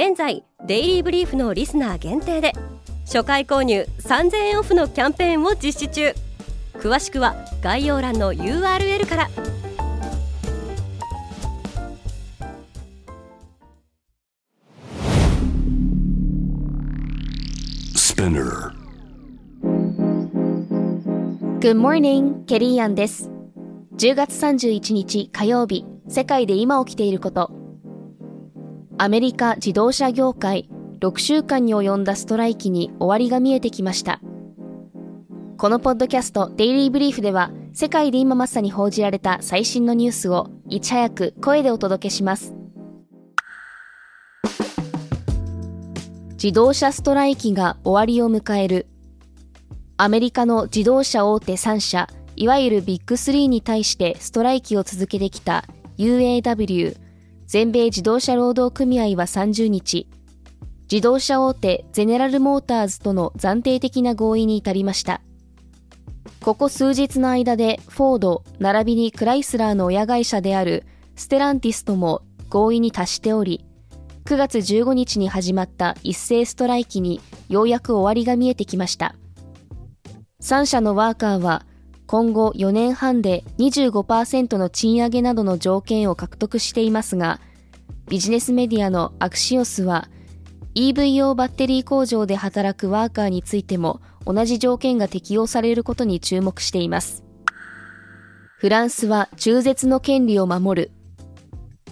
現在デイリーブリーフのリスナー限定で初回購入3000円オフのキャンペーンを実施中詳しくは概要欄の URL から Good morning, ケリーアンです。10月31日火曜日、世界で今起きていること。アメリカ自動車業界6週間に及んだストライキに終わりが見えてきました。このポッドキャストデイリーブリーフでは世界で今まさに報じられた最新のニュースをいち早く声でお届けします。自動車ストライキが終わりを迎える。アメリカの自動車大手3社、いわゆるビッグ3に対してストライキを続けてきた UAW 全米自動車労働組合は30日、自動車大手ゼネラルモーターズとの暫定的な合意に至りました。ここ数日の間でフォード並びにクライスラーの親会社であるステランティスとも合意に達しており、9月15日に始まった一斉ストライキにようやく終わりが見えてきました。3社のワーカーは今後4年半で25%の賃上げなどの条件を獲得していますが、ビジネスメディアのアクシオスは EV 用バッテリー工場で働くワーカーについても同じ条件が適用されることに注目しています。フランスは中絶の権利を守る。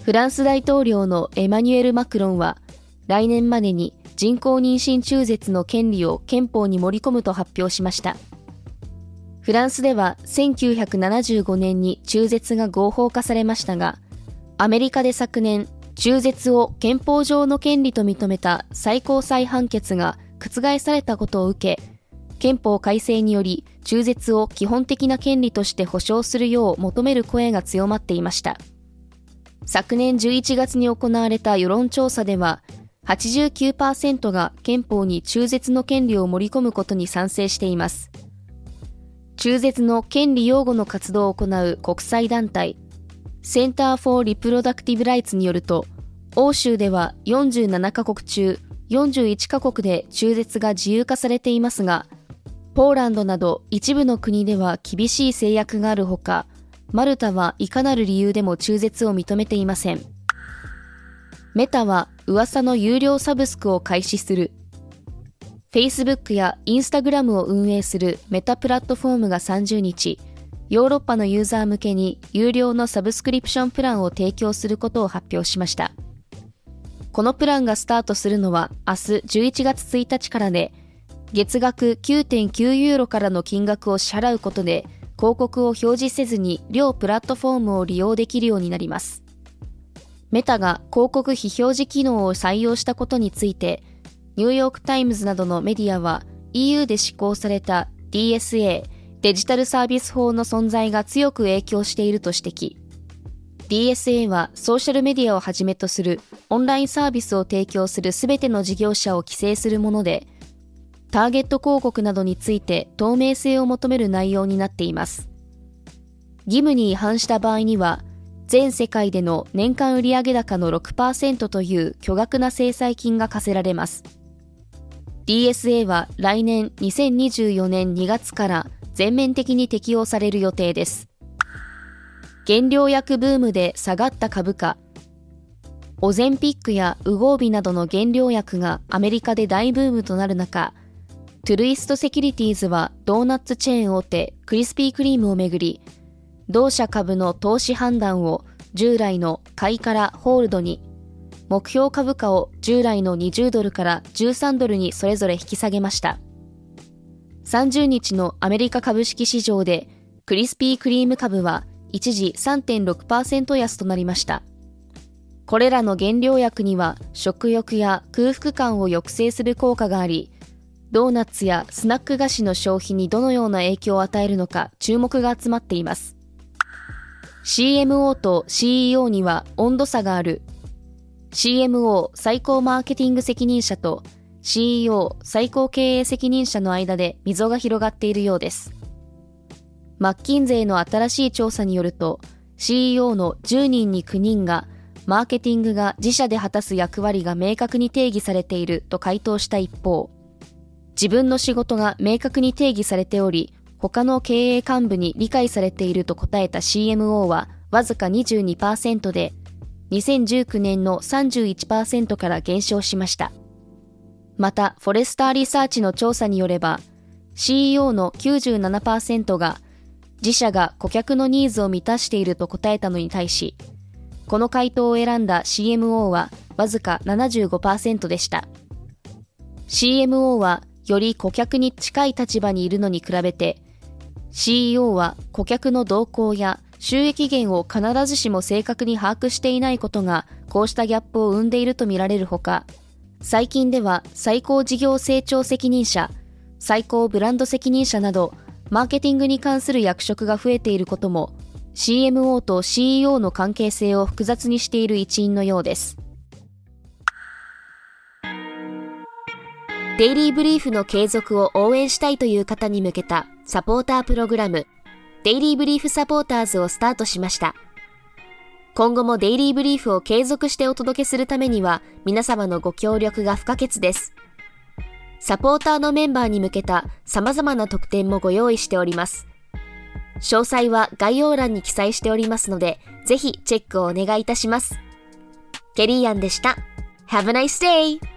フランス大統領のエマニュエル・マクロンは来年までに人工妊娠中絶の権利を憲法に盛り込むと発表しました。フランスでは1975年に中絶が合法化されましたが、アメリカで昨年、中絶を憲法上の権利と認めた最高裁判決が覆されたことを受け、憲法改正により中絶を基本的な権利として保障するよう求める声が強まっていました。昨年11月に行われた世論調査では、89%が憲法に中絶の権利を盛り込むことに賛成しています。中絶の権利擁護の活動を行う国際団体、センター・フォー・リプロダクティブ・ライツによると、欧州では47カ国中41カ国で中絶が自由化されていますが、ポーランドなど一部の国では厳しい制約があるほか、マルタはいかなる理由でも中絶を認めていません。メタは噂の有料サブスクを開始する Facebook や Instagram を運営するメタプラットフォームが30日、ヨーロッパのユーザー向けに有料のサブスクリプションプランを提供することを発表しました。このプランがスタートするのは明日11月1日からで、月額9.9ユーロからの金額を支払うことで、広告を表示せずに両プラットフォームを利用できるようになります。メタが広告非表示機能を採用したことについて、ニューヨークタイムズなどのメディアは EU で施行された DSA デジタルサービス法の存在が強く影響していると指摘。DSA はソーシャルメディアをはじめとするオンラインサービスを提供するすべての事業者を規制するもので、ターゲット広告などについて透明性を求める内容になっています。義務に違反した場合には、全世界での年間売上高の6%という巨額な制裁金が課せられます。DSA は来年2024年2月から全面的に適用される予定です。原料薬ブームで下がった株価。オゼンピックやウゴービなどの原料薬がアメリカで大ブームとなる中、トゥルイストセキュリティーズはドーナツチェーン大手クリスピークリームをめぐり、同社株の投資判断を従来の買いからホールドに目標株価を従来の20ドルから13ドルにそれぞれ引き下げました。30日のアメリカ株式市場でクリスピークリーム株は一時3.6%安となりました。これらの原料薬には食欲や空腹感を抑制する効果があり、ドーナツやスナック菓子の消費にどのような影響を与えるのか注目が集まっています。CMO と CEO には温度差がある。CMO 最高マーケティング責任者と CEO 最高経営責任者の間で溝が広がっているようです。マッキンゼーの新しい調査によると CEO の10人に9人がマーケティングが自社で果たす役割が明確に定義されていると回答した一方、自分の仕事が明確に定義されており、他の経営幹部に理解されていると答えた CMO はわずか22%で、2019年の31%から減少しました。また、フォレスターリサーチの調査によれば、CEO の97%が自社が顧客のニーズを満たしていると答えたのに対し、この回答を選んだ CMO はわずか75%でした。CMO はより顧客に近い立場にいるのに比べて、CEO は顧客の動向や収益源を必ずしも正確に把握していないことが、こうしたギャップを生んでいるとみられるほか、最近では最高事業成長責任者、最高ブランド責任者など、マーケティングに関する役職が増えていることも、CMO と CEO の関係性を複雑にしている一因のようです。デイリーブリーフの継続を応援したいという方に向けたサポータープログラム、デイリーブリーフサポーターズをスタートしました。今後もデイリーブリーフを継続してお届けするためには皆様のご協力が不可欠です。サポーターのメンバーに向けた様々な特典もご用意しております。詳細は概要欄に記載しておりますので、ぜひチェックをお願いいたします。ケリーアンでした。Have a nice day!